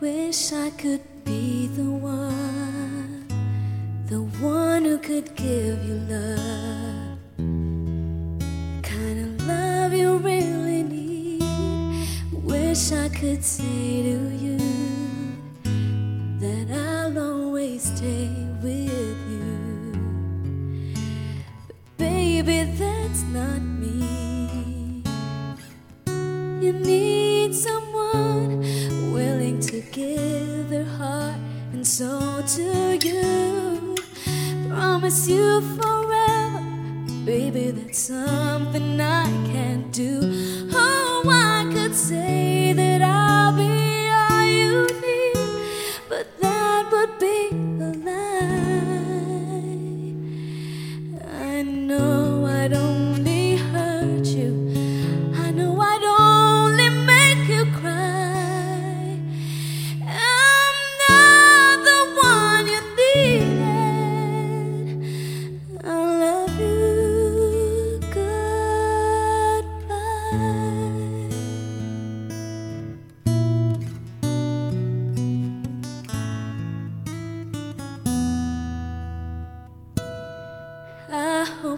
Wish I could be the one, the one who could give you love. Kind of love you really need. Wish I could say to you that I'll always stay with you. But baby, that's not me. You need someone give their heart and soul to you. Promise you forever, baby, that's something I can't do.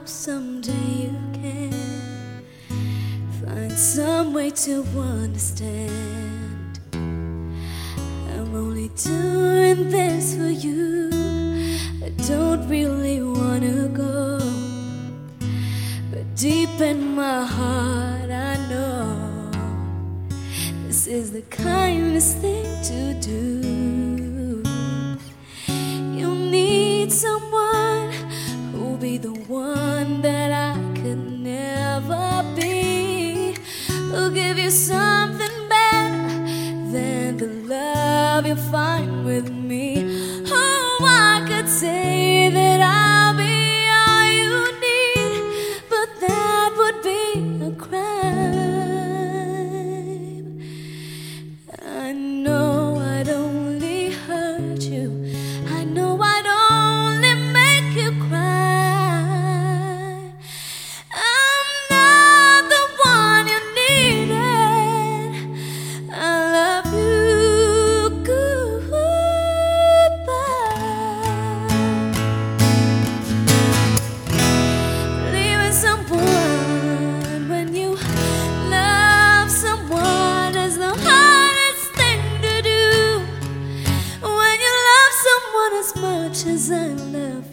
Hope someday you can find some way to understand. I'm only doing this for you. I don't really wanna go, but deep in my heart, I know this is the kindest thing to do. Who'll give you something better than the love you find with me.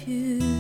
you.